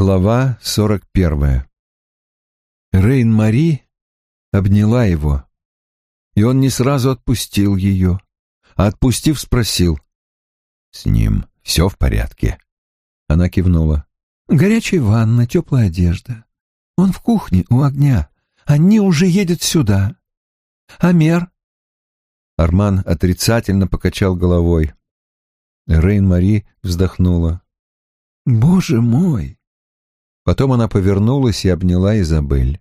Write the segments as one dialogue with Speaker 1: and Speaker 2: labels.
Speaker 1: Глава сорок первая. Рейн-Мари обняла его, и он не сразу отпустил ее, а отпустив, спросил. «С ним все в порядке?» Она кивнула. «Горячая ванна, теплая одежда. Он в кухне у огня. Они уже едут сюда. Амер?» Арман отрицательно покачал головой. Рейн-Мари вздохнула. «Боже мой!» Потом она повернулась и обняла Изабель.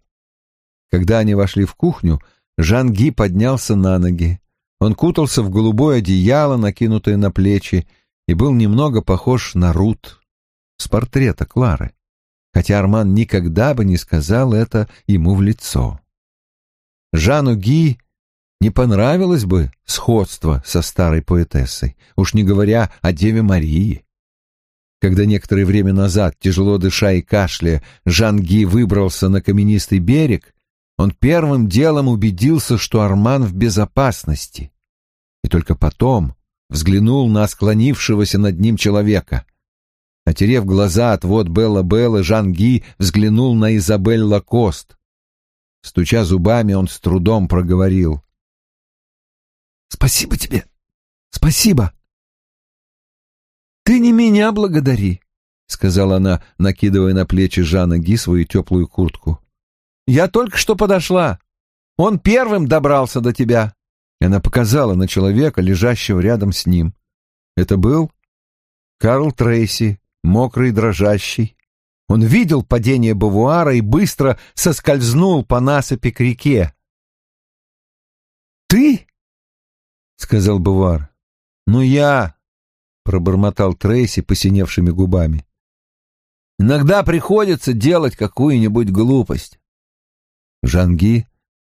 Speaker 1: Когда они вошли в кухню, Жан-Ги поднялся на ноги. Он кутался в голубое одеяло, накинутое на плечи, и был немного похож на Рут с портрета Клары, хотя Арман никогда бы не сказал это ему в лицо. Жану Ги не понравилось бы сходство со старой поэтессой, уж не говоря о Деве Марии. Когда некоторое время назад, тяжело дыша и кашляя, Жан-Ги выбрался на каменистый берег, он первым делом убедился, что Арман в безопасности. И только потом взглянул на склонившегося над ним человека. Отерев глаза от вот Белла-Белла, Жан-Ги взглянул на Изабель Лакост. Стуча зубами, он с трудом проговорил. «Спасибо тебе! Спасибо!» «Ты не меня благодари», — сказала она, накидывая на плечи Жана Ги свою теплую куртку. «Я только что подошла. Он первым добрался до тебя». И она показала на человека, лежащего рядом с ним. Это был Карл Трейси, мокрый, дрожащий. Он видел падение Бавуара и быстро соскользнул по насыпи к реке. «Ты?» — сказал Бавуар. «Ну я», пробормотал Трейси посиневшими губами. Иногда приходится делать какую-нибудь глупость. Жанги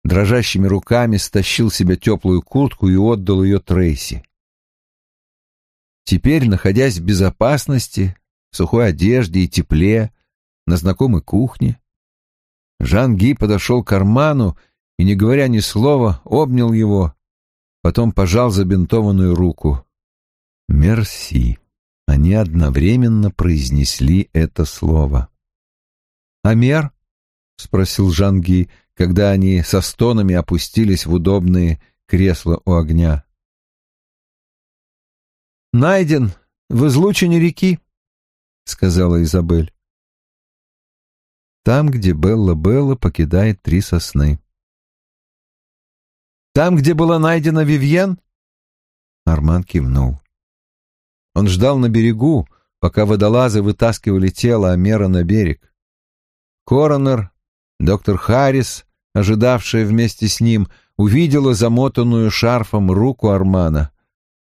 Speaker 1: дрожащими руками стащил себе теплую куртку и отдал ее Трейси. Теперь, находясь в безопасности, в сухой одежде и тепле, на знакомой кухне, Жанги подошел к карману и, не говоря ни слова, обнял его, потом пожал забинтованную руку. «Мерси». Они одновременно произнесли это слово. «Амер?» — спросил Жанги, когда они со стонами опустились в удобные кресла у огня. «Найден в излучине реки», — сказала Изабель. «Там, где Белла-Белла покидает три сосны». «Там, где была найдена Вивьен?» Арман кивнул. Он ждал на берегу, пока водолазы вытаскивали тело Амера на берег. Коронер, доктор Харрис, ожидавшая вместе с ним, увидела замотанную шарфом руку Армана.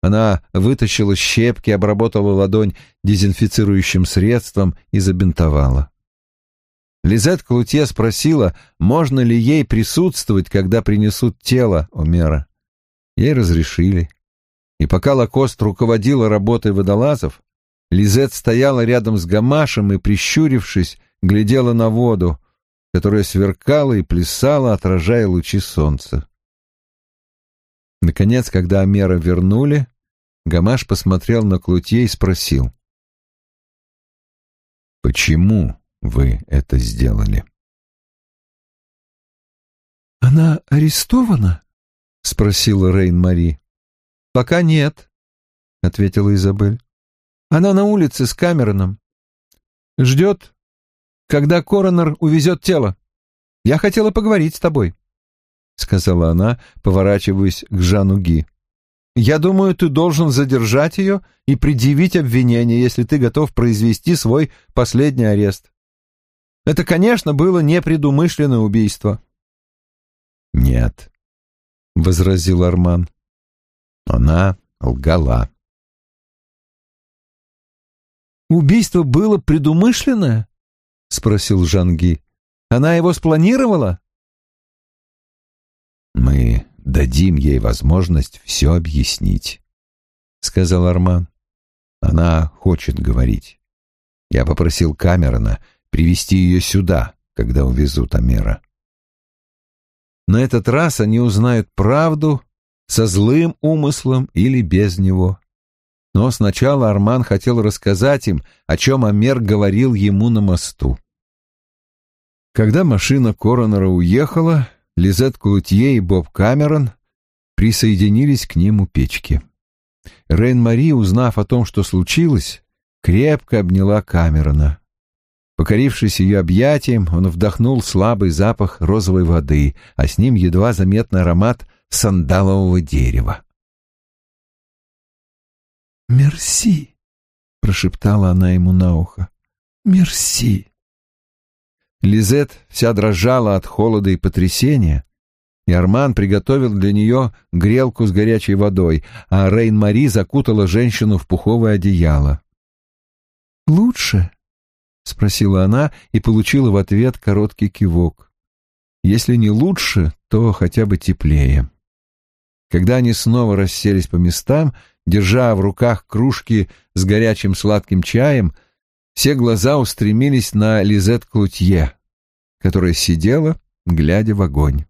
Speaker 1: Она вытащила щепки, обработала ладонь дезинфицирующим средством и забинтовала. Лизет Клутье спросила, можно ли ей присутствовать, когда принесут тело Омера. Ей разрешили. И пока Лакост руководила работой водолазов, Лизет стояла рядом с Гамашем и, прищурившись, глядела на воду, которая сверкала и плясала, отражая лучи солнца. Наконец, когда Амера вернули, Гамаш посмотрел на Клутье и спросил. «Почему вы это сделали?» «Она арестована?» — спросила Рейн-Мари. «Пока нет», — ответила Изабель. «Она на улице с Камероном. Ждет, когда коронер увезет тело. Я хотела поговорить с тобой», — сказала она, поворачиваясь к Жану Ги. «Я думаю, ты должен задержать ее и предъявить обвинение, если ты готов произвести свой последний арест. Это, конечно, было непредумышленное убийство». «Нет», — возразил Арман. Она лгала. «Убийство было предумышленное?» — спросил Жанги. «Она его спланировала?» «Мы дадим ей возможность все объяснить», — сказал Арман. «Она хочет говорить. Я попросил Камерона привести ее сюда, когда увезут Амера». На этот раз они узнают правду со злым умыслом или без него. Но сначала Арман хотел рассказать им, о чем Амер говорил ему на мосту. Когда машина коронера уехала, Лизет Клутье и Боб Камерон присоединились к ним у печки. Рейн-Мари, узнав о том, что случилось, крепко обняла Камерона. Покорившись ее объятием, он вдохнул слабый запах розовой воды, а с ним едва заметный аромат сандалового дерева.
Speaker 2: «Мерси», — прошептала она ему на ухо. «Мерси».
Speaker 1: Лизет вся дрожала от холода и потрясения, и Арман приготовил для нее грелку с горячей водой, а Рейн-Мари закутала женщину в пуховое одеяло.
Speaker 2: «Лучше?» — спросила она и получила в ответ короткий кивок.
Speaker 1: «Если не лучше, то хотя бы теплее». Когда они снова расселись по местам, держа в руках кружки с горячим сладким чаем, все глаза устремились на Лизет Клутье, которая сидела, глядя в огонь.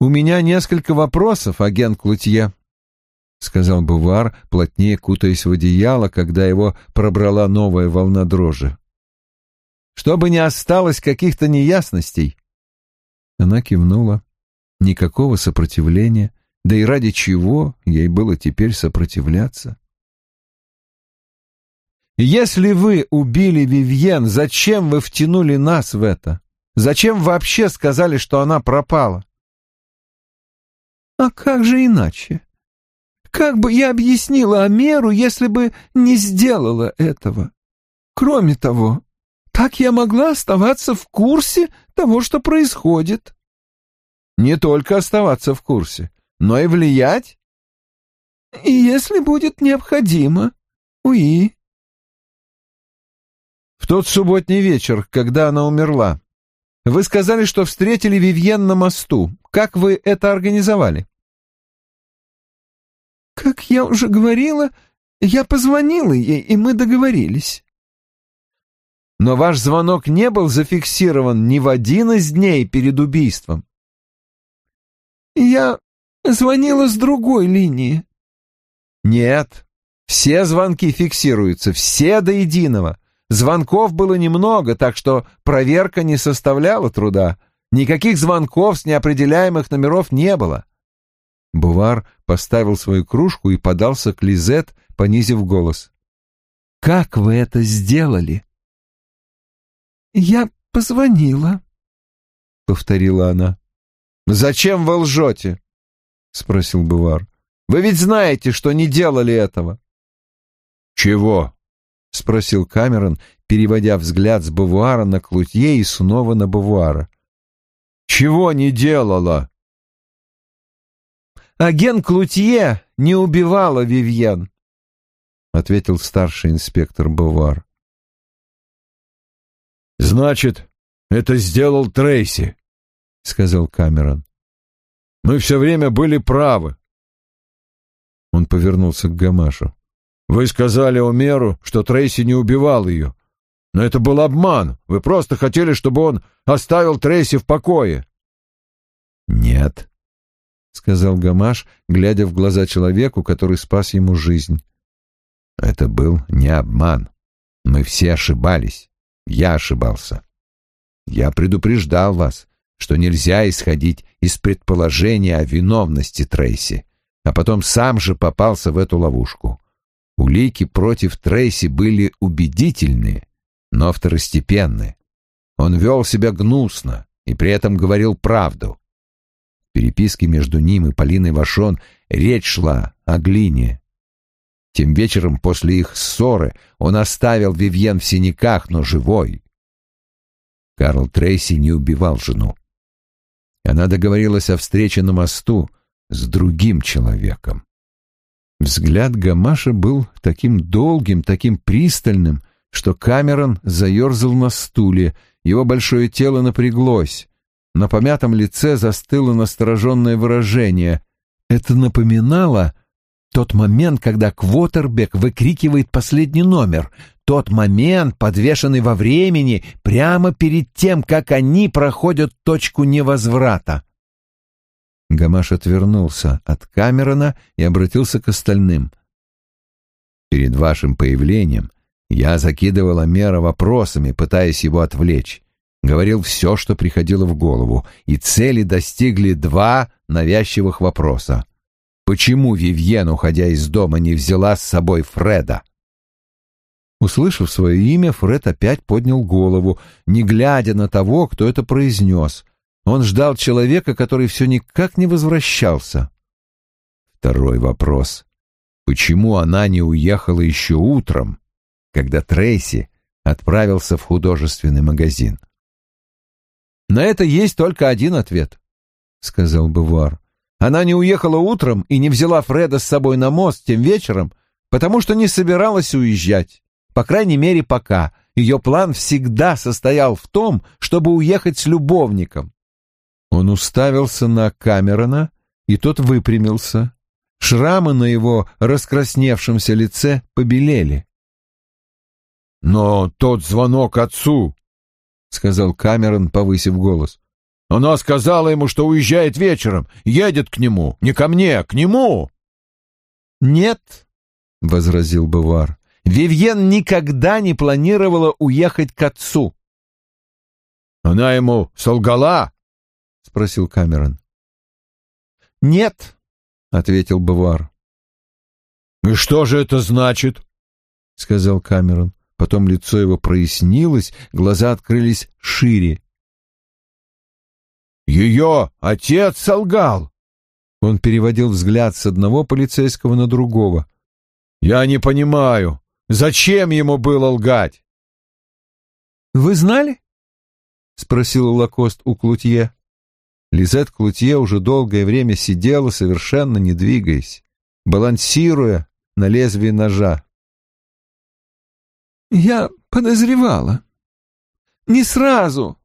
Speaker 1: «У меня несколько вопросов, агент Клутье», — сказал Бувар, плотнее кутаясь в одеяло, когда его пробрала новая волна дрожи. «Чтобы не осталось каких-то неясностей». Она кивнула. Никакого сопротивления, да и ради чего ей было теперь сопротивляться? «Если вы убили Вивьен, зачем вы втянули нас в это? Зачем вообще сказали, что она пропала?»
Speaker 2: «А как же иначе? Как бы я объяснила Амеру, если бы не сделала этого? Кроме того, так я могла оставаться в курсе того, что происходит».
Speaker 1: «Не только оставаться в курсе, но и влиять?»
Speaker 2: «И если будет необходимо, уи».
Speaker 1: «В тот субботний вечер, когда она умерла, вы сказали, что встретили Вивьен на мосту. Как вы это организовали?
Speaker 2: Как я уже говорила, я позвонила ей, и мы договорились.
Speaker 1: Но ваш звонок не был зафиксирован ни в один из дней перед убийством.
Speaker 2: Я звонила с другой линии.
Speaker 1: Нет, все звонки фиксируются, все до единого. Звонков было немного, так что проверка не составляла труда. Никаких звонков с неопределяемых номеров не было. Бувар поставил свою кружку и подался к Лизет, понизив голос. «Как вы это сделали?»
Speaker 2: «Я позвонила», — повторила она.
Speaker 1: «Зачем вы лжете?» — спросил Бувар. «Вы ведь знаете, что не делали этого». «Чего?» — спросил Камерон, переводя взгляд с Бавуара на Клутье и снова на Бавуара. «Чего не делала?» «Агент Клутье не убивала Вивьен», — ответил старший инспектор Бавуар. «Значит, это сделал Трейси», — сказал Камерон. «Мы все время были правы». Он повернулся к Гамашу. Вы сказали Омеру, что Трейси не убивал ее. Но это был обман. Вы просто хотели, чтобы он оставил Трейси в покое. Нет, сказал Гамаш, глядя в глаза человеку, который спас ему жизнь. Это был не обман. Мы все ошибались. Я ошибался. Я предупреждал вас, что нельзя исходить из предположения о виновности Трейси, а потом сам же попался в эту ловушку. Улики против Трейси были убедительные, но второстепенные. Он вел себя гнусно и при этом говорил правду. В переписке между ним и Полиной Вашон речь шла о глине. Тем вечером после их ссоры он оставил Вивьен в синяках, но живой. Карл Трейси не убивал жену. Она договорилась о встрече на мосту с другим человеком. Взгляд Гамаша был таким долгим, таким пристальным, что Камерон заерзал на стуле, его большое тело напряглось. На помятом лице застыло настороженное выражение. Это напоминало тот момент, когда Квотербек выкрикивает последний номер, тот момент, подвешенный во времени, прямо перед тем, как они проходят точку невозврата. Гамаш отвернулся от Камерона и обратился к остальным. «Перед вашим появлением я закидывал Амера вопросами, пытаясь его отвлечь. Говорил все, что приходило в голову, и цели достигли два навязчивых вопроса. Почему Вивьен, уходя из дома, не взяла с собой Фреда? Услышав свое имя, Фред опять поднял голову, не глядя на того, кто это произнес. Он ждал человека, который все никак не возвращался. Второй вопрос. Почему она не уехала еще утром, когда Трейси отправился в художественный магазин? «На это есть только один ответ», — сказал Бувар. «Она не уехала утром и не взяла Фреда с собой на мост тем вечером, потому что не собиралась уезжать. По крайней мере, пока. Ее план всегда состоял в том, чтобы уехать с любовником. Он уставился на Камерона, и тот выпрямился. Шрамы на его раскрасневшемся лице побелели. «Но тот звонок отцу», — сказал Камерон, повысив голос. «Она сказала ему, что уезжает вечером, едет к нему, не ко мне, а к нему».
Speaker 2: «Нет», — возразил Бавар, Вивьен никогда не планировала уехать к отцу.
Speaker 1: «Она ему солгала?» — спросил Камерон.
Speaker 2: «Нет», — ответил Бавар.
Speaker 1: «И что же это значит?» — сказал Камерон. Потом лицо его прояснилось, глаза открылись шире. «Ее отец солгал!» Он переводил взгляд с одного полицейского на другого. «Я не понимаю. Зачем ему было лгать?
Speaker 2: «Вы знали?» — спросил Лакост у Клутье. Лизет Клутье уже долгое время сидела, совершенно не двигаясь, балансируя на лезвии ножа. «Я подозревала. Не сразу,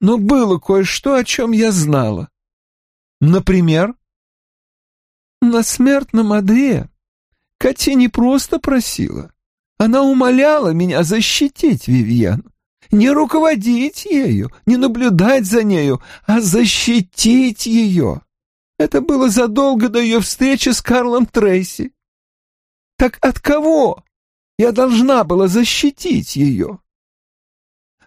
Speaker 2: но было кое-что, о чем я знала. Например, на смертном одре Катя не просто просила, она умоляла меня защитить Вивьен, не руководить ею, не наблюдать за нею, а защитить ее. Это было задолго до ее встречи с Карлом Трейси. Так от кого я должна была защитить ее?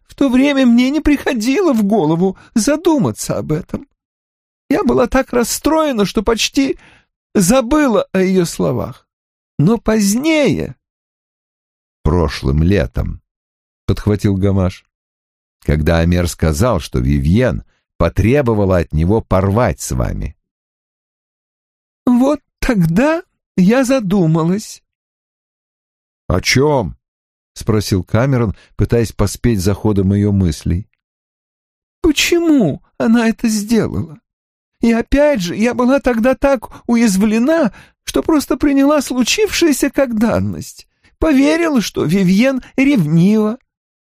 Speaker 2: В то время мне не приходило в голову задуматься об этом. Я была так расстроена, что почти забыла о ее словах. Но позднее
Speaker 1: прошлым летом, — подхватил Гамаш, когда Амер сказал, что Вивьен потребовала от него порвать с вами.
Speaker 2: «Вот тогда я задумалась».
Speaker 1: «О чем?» — спросил Камерон, пытаясь поспеть за ходом ее мыслей.
Speaker 2: «Почему она это сделала? И опять же, я была тогда так уязвлена, что просто приняла случившееся как данность поверила, что Вивьен ревнива,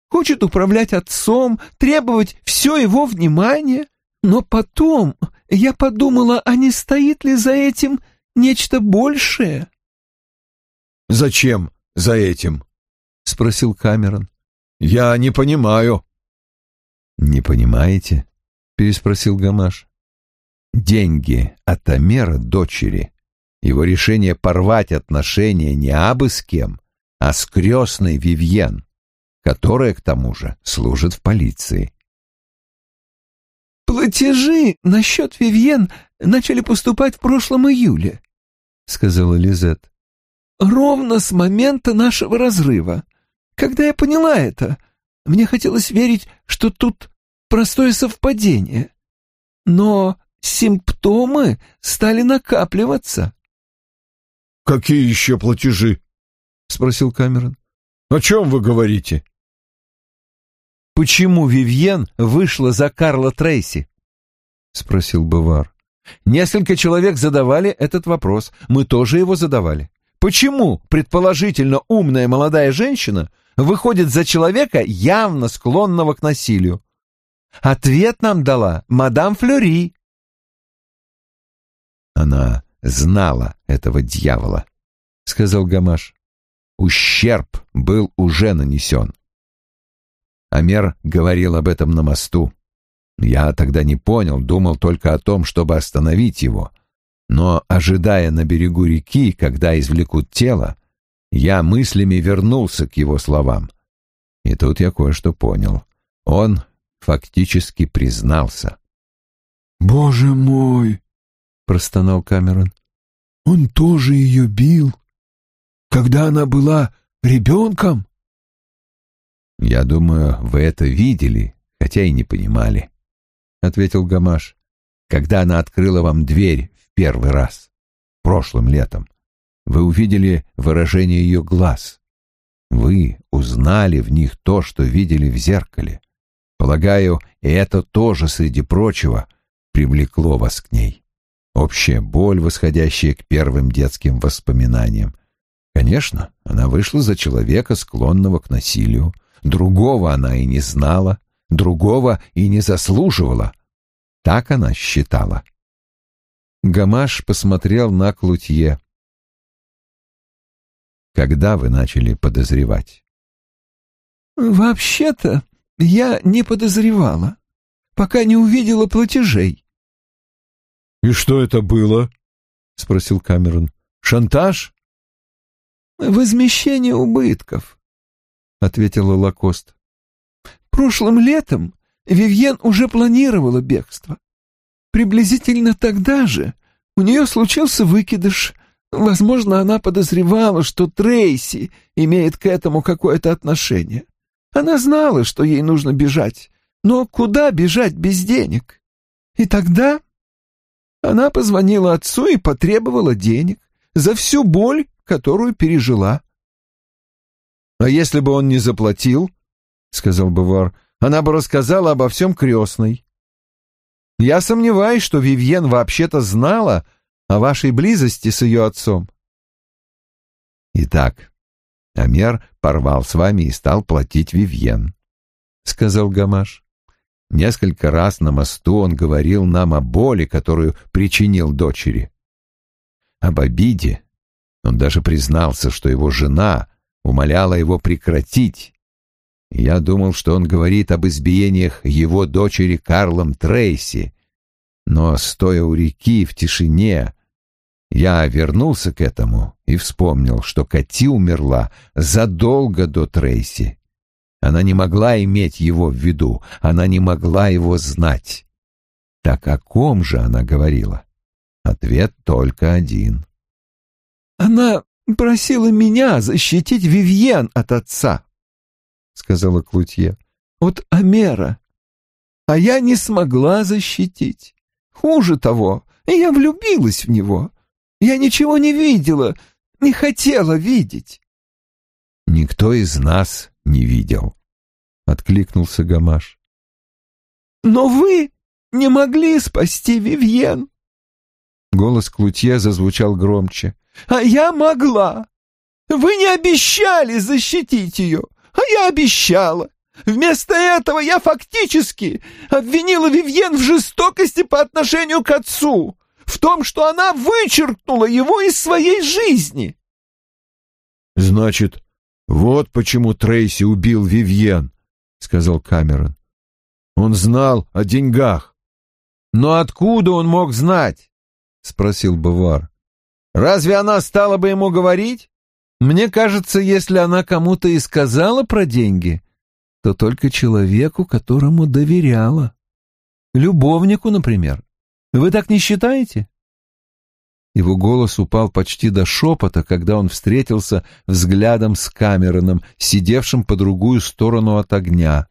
Speaker 2: хочет управлять отцом, требовать все его внимания. Но потом я подумала, а не стоит ли за этим нечто большее?
Speaker 1: «Зачем за этим?» — спросил Камерон. «Я не понимаю». «Не понимаете?» — переспросил Гамаш. «Деньги от Амера дочери, его решение порвать отношения не абы с кем, а с крестной Вивьен, которая, к тому же, служит в полиции.
Speaker 2: «Платежи насчет Вивьен начали поступать в прошлом июле», — сказала Лизет. «Ровно с момента нашего разрыва. Когда я поняла это, мне хотелось верить, что тут простое совпадение. Но симптомы стали накапливаться».
Speaker 1: «Какие еще платежи?» — спросил Камерон. «О чем вы говорите?»
Speaker 2: «Почему Вивьен вышла за Карла Трейси?» — спросил Бавар. «Несколько человек задавали этот вопрос. Мы тоже его задавали. Почему, предположительно, умная молодая женщина выходит за человека, явно склонного к насилию? Ответ нам дала мадам Флюри».
Speaker 1: «Она знала этого дьявола», — сказал Гамаш. Ущерб был уже нанесен. Амер говорил об этом на мосту. Я тогда не понял, думал только о том, чтобы остановить его. Но, ожидая на берегу реки, когда извлекут тело, я мыслями вернулся к его словам. И тут я кое-что понял. Он фактически признался.
Speaker 2: «Боже мой!» — простонал Камерон. «Он тоже ее бил, когда она была ребенком?»
Speaker 1: «Я думаю, вы это видели, хотя и не понимали», — ответил Гамаш, «когда она открыла вам дверь в первый раз, прошлым летом. Вы увидели выражение ее глаз. Вы узнали в них то, что видели в зеркале. Полагаю, это тоже, среди прочего, привлекло вас к ней. Общая боль, восходящая к первым детским воспоминаниям. Конечно, она вышла за человека, склонного к насилию. Другого она и не знала, другого и не заслуживала. Так она считала. Гамаш посмотрел на Клутье. Когда вы начали подозревать?
Speaker 2: Вообще-то я не подозревала, пока не увидела платежей.
Speaker 1: И что это было? спросил Камерон. Шантаж?
Speaker 2: Возмещение убытков, ответила Лакост. Прошлым летом Вивьен уже планировала бегство. Приблизительно тогда же у нее случился выкидыш — Возможно, она подозревала, что Трейси имеет к этому какое-то отношение. Она знала, что ей нужно бежать, но куда бежать без денег? И тогда она позвонила отцу и потребовала денег за всю боль, которую пережила.
Speaker 1: — А если бы он не заплатил, — сказал Бавар, — она бы рассказала обо всем крестной. Я сомневаюсь, что Вивьен вообще-то знала, о вашей близости с ее отцом. Итак, Амер порвал с вами и стал платить Вивьен, — сказал Гамаш. Несколько раз на мосту он говорил нам о боли, которую причинил дочери. Об обиде. Он даже признался, что его жена умоляла его прекратить. Я думал, что он говорит об избиениях его дочери Карлом Трейси, но, стоя у реки в тишине, я вернулся к этому и вспомнил, что Кати умерла задолго до Трейси. Она не могла иметь его в виду, она не могла его знать. Так о ком же она говорила? Ответ только один.
Speaker 2: «Она просила меня защитить Вивьен от отца», — сказала Клутье, — «от Амера. А я не смогла защитить. Хуже того, я влюбилась в него, я ничего не видела, не хотела видеть.
Speaker 1: Никто из нас не видел, откликнулся Гамаш.
Speaker 2: Но вы не могли спасти Вивьен. Голос Клутье зазвучал громче. А я могла. Вы не обещали защитить ее, а я обещала. Вместо этого я фактически обвинила Вивьен в жестокости по отношению к отцу в том, что она вычеркнула его из своей жизни.
Speaker 1: Значит, вот почему Трейси убил Вивьен, сказал Камерон. Он знал о деньгах. Но откуда он мог знать? спросил Бавар. Разве она стала бы ему говорить? Мне кажется, если она кому-то и сказала про деньги, то только человеку, которому доверяла. Любовнику, например. Вы так не считаете?» Его голос упал почти до шепота, когда он встретился взглядом с Камероном, сидевшим по другую сторону от огня.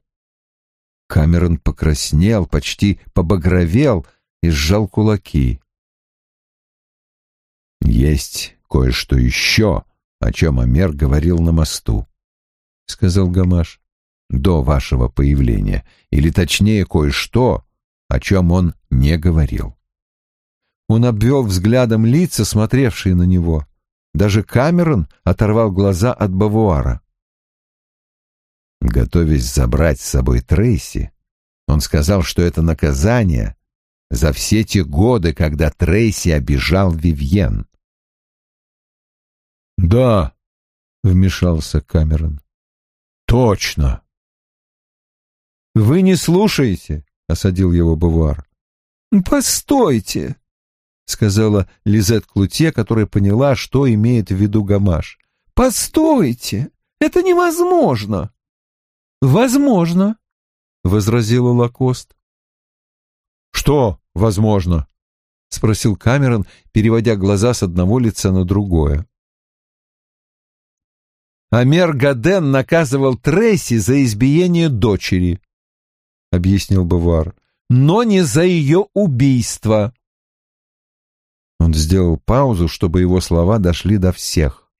Speaker 1: Камерон покраснел, почти побагровел и сжал кулаки. «Есть кое-что еще, о чем Амер говорил на мосту», — сказал Гамаш, — «до вашего появления, или точнее кое-что, о чем он не говорил. Он обвел взглядом лица, смотревшие на него. Даже Камерон оторвал глаза от Бавуара. Готовясь забрать с собой Трейси, он сказал, что это наказание за все те годы, когда Трейси обижал Вивьен. «Да», — вмешался Камерон, — «точно». «Вы не слушаете», — осадил его Бавуар.
Speaker 2: «Постойте!» — сказала Лизет Клутье, которая поняла, что имеет в виду Гамаш. «Постойте! Это невозможно!» «Возможно!» — возразила Лакост.
Speaker 1: «Что возможно?» — спросил Камерон, переводя глаза с одного лица на другое.
Speaker 2: Амер Гаден наказывал Трейси за избиение дочери, — объяснил Бавуар, — но не за ее убийство.
Speaker 1: Он сделал паузу, чтобы его слова дошли до всех.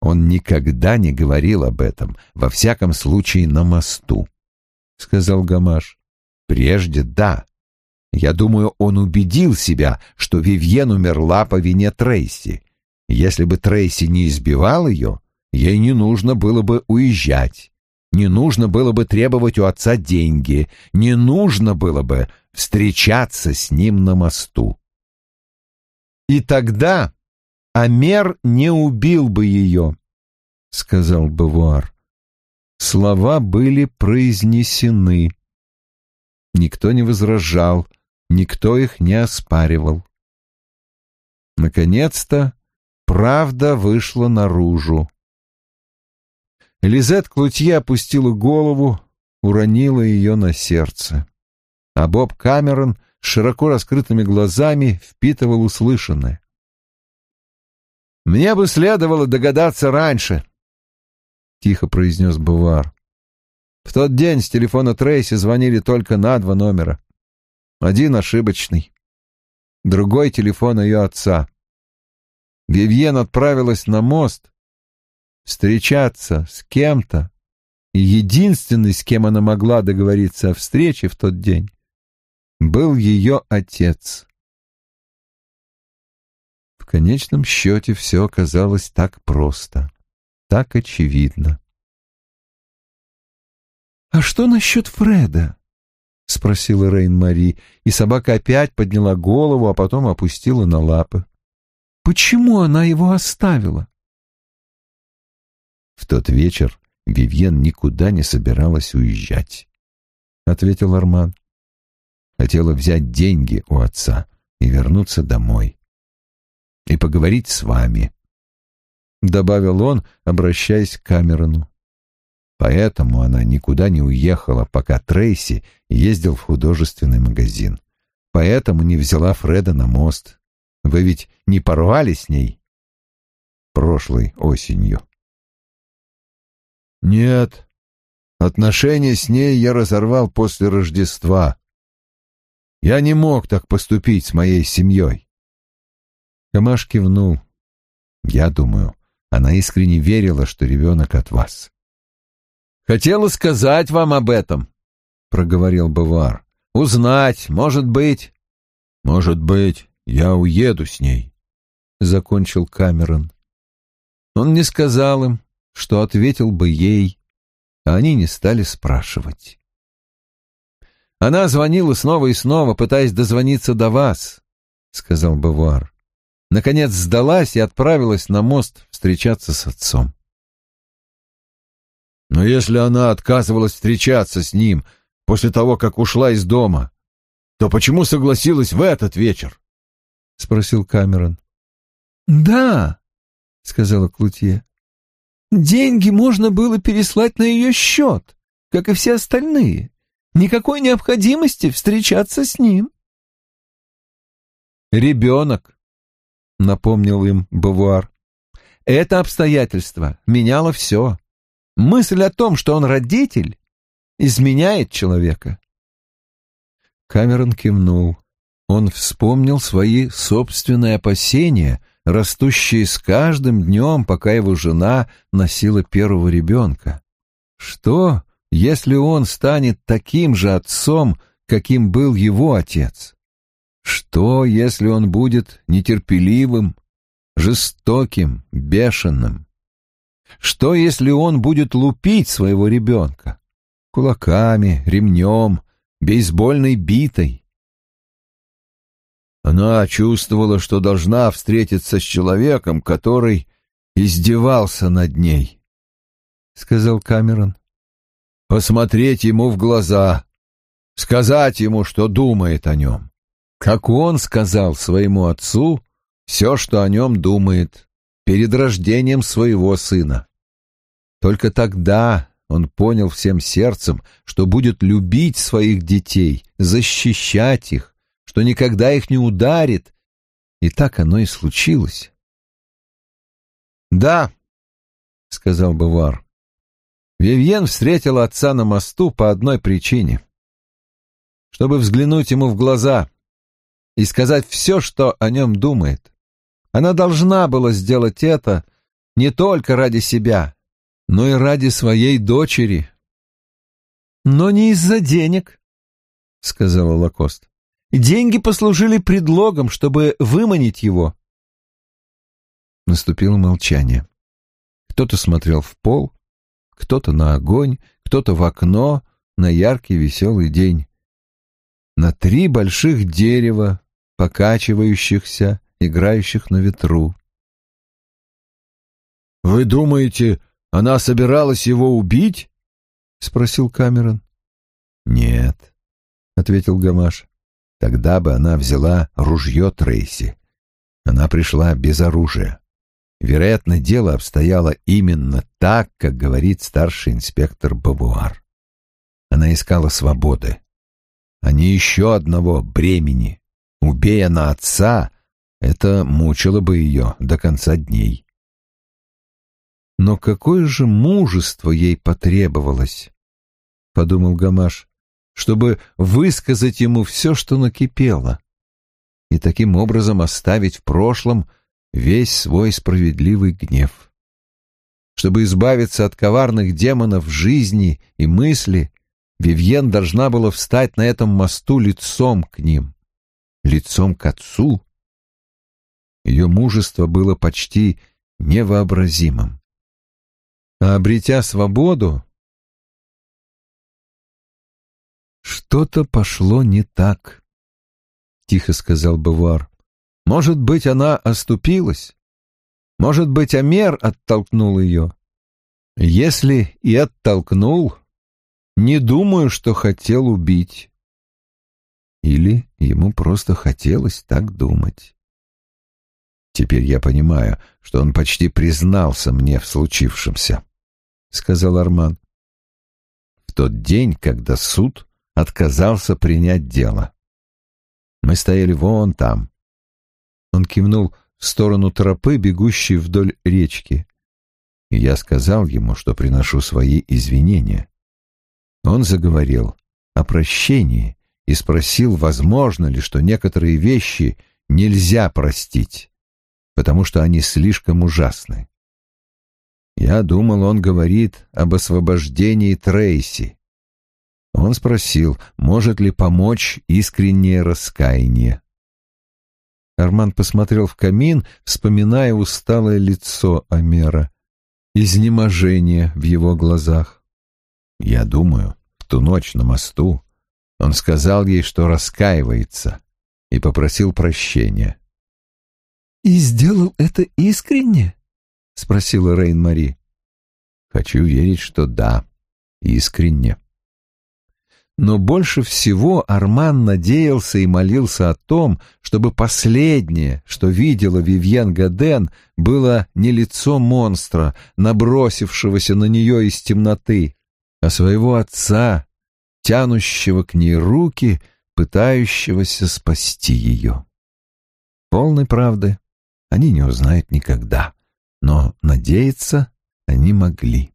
Speaker 1: Он никогда не говорил об этом, во всяком случае на мосту, — сказал Гамаш. Прежде да. Я думаю, он убедил себя, что Вивьен умерла по вине Трейси. Если бы Трейси не избивал ее, ей не нужно было бы уезжать, не нужно было бы требовать у отца деньги, не нужно было бы встречаться с ним на мосту.
Speaker 2: И тогда Амер не убил бы ее, — сказал Бавуар. Слова были произнесены. Никто не возражал, никто их не оспаривал. Наконец-то правда вышла наружу. Лизет Клутье опустила голову, уронила ее на сердце. А Боб Камерон широко раскрытыми глазами впитывал услышанное. «Мне бы следовало догадаться раньше», — тихо произнес Бувар. В тот день с телефона Трейси звонили только на два номера. Один ошибочный, другой телефон ее отца. Вивьен отправилась на мост встречаться с кем-то, и единственный, с кем она могла договориться о встрече в тот день, был ее отец. В конечном счете все оказалось так просто, так очевидно. «А что насчет Фреда?» — спросила Рейн-Мари, и собака опять подняла голову, а потом опустила на лапы. «Почему она его оставила?»
Speaker 1: В тот вечер Вивьен никуда не собиралась уезжать, — ответил Арман. Хотела взять деньги у отца и вернуться домой. И поговорить с вами, — добавил он, обращаясь к Камерону. Поэтому она никуда не уехала, пока Трейси ездил в художественный магазин. Поэтому не взяла Фреда на мост. Вы ведь не порвали с ней прошлой осенью? Нет. Отношения с ней я разорвал после Рождества. Я не мог так поступить с моей семьей. Камаш кивнул. Я думаю, она искренне верила, что ребенок от вас.
Speaker 2: Хотела сказать вам об этом, — проговорил Бавар. Узнать, может быть.
Speaker 1: Может быть, я уеду с ней, — закончил Камерон.
Speaker 2: Он не сказал им, что ответил бы ей, а они не стали спрашивать. Она звонила снова и снова, пытаясь дозвониться до вас, — сказал Бавуар. Наконец сдалась и отправилась на мост встречаться с отцом.
Speaker 1: Но если она отказывалась встречаться с ним после того, как ушла из дома, то почему согласилась в этот вечер? — спросил Камерон.
Speaker 2: — Да, — сказала Клутье. — Деньги можно было переслать на ее счет, как и все остальные. Никакой необходимости встречаться с ним. «Ребенок», — напомнил им Бавуар. «Это обстоятельство меняло все. Мысль о том, что он родитель, изменяет человека. Камерон кивнул. Он вспомнил свои собственные опасения, растущие с каждым днем, пока его жена носила первого ребенка. Что, если он станет таким же отцом, каким был его отец? Что, если он будет нетерпеливым, жестоким, бешеным? Что, если он будет лупить своего ребенка? Кулаками, ремнем, бейсбольной битой.
Speaker 1: Она чувствовала, что должна встретиться с человеком, который издевался над ней, — сказал Камерон. Посмотреть ему в глаза, сказать ему, что думает о нем, как он сказал своему отцу все, что о нем думает, перед рождением своего сына. Только тогда он понял всем сердцем, что будет любить своих детей, защищать их, что никогда их не ударит, и так оно и случилось. «Да», — сказал Бувар, — Вивьен встретила отца на мосту по одной причине. Чтобы взглянуть ему в глаза и сказать все, что о нем думает. Она должна была сделать это не только ради себя, но и ради своей дочери. «Но не из-за денег», — сказала Лакост. «Деньги послужили предлогом, чтобы выманить его». Наступило молчание. Кто-то смотрел в пол, кто-то на огонь, кто-то в окно, на яркий веселый день. На три больших дерева, покачивающихся, играющих на ветру. «Вы думаете, она собиралась его убить?» — спросил Камерон. «Нет», — ответил Гамаш. «Тогда бы она взяла ружье Трейси. Она пришла без оружия. Вероятно, дело обстояло именно так, как говорит старший инспектор Бабуар. Она искала свободы, а не еще одного бремени. Убей она отца, это мучило бы ее до конца дней. Но какое же мужество ей потребовалось, — подумал Гамаш, — чтобы высказать ему все, что накипело, и таким образом оставить в прошлом весь свой справедливый гнев. Чтобы избавиться от коварных демонов жизни и мысли, Вивьен должна была встать на этом мосту лицом к ним, лицом к отцу. Ее мужество было почти невообразимым. А обретя свободу, что-то пошло не так, — тихо сказал Бавуар. Может быть, она оступилась? Может быть, Амер оттолкнул ее? Если и оттолкнул, не думаю, что хотел убить. Или ему просто хотелось так думать. Теперь я понимаю, что он почти признался мне в случившемся, — сказал Арман. В тот день, когда суд отказался принять дело. Мы стояли вон там, он кивнул в сторону тропы, бегущей вдоль речки. И я сказал ему, что приношу свои извинения. Он заговорил о прощении и спросил, возможно ли, что некоторые вещи нельзя простить, потому что они слишком ужасны. Я думал, он говорит об освобождении Трейси. Он спросил, может ли помочь искреннее раскаяние. Арман посмотрел в камин, вспоминая усталое лицо Амера, изнеможение в его глазах. Я думаю, в ту ночь на мосту он сказал ей, что раскаивается, и попросил прощения. «И сделал это искренне?» — спросила Рейн-Мари. «Хочу верить, что да, искренне». Но больше всего Арман надеялся и молился о том, чтобы последнее, что видела Вивьен Гаден, было не лицо монстра, набросившегося на нее из темноты, а своего отца, тянущего к ней руки, пытающегося спасти ее. Полной правды они не узнают никогда, но надеяться они могли.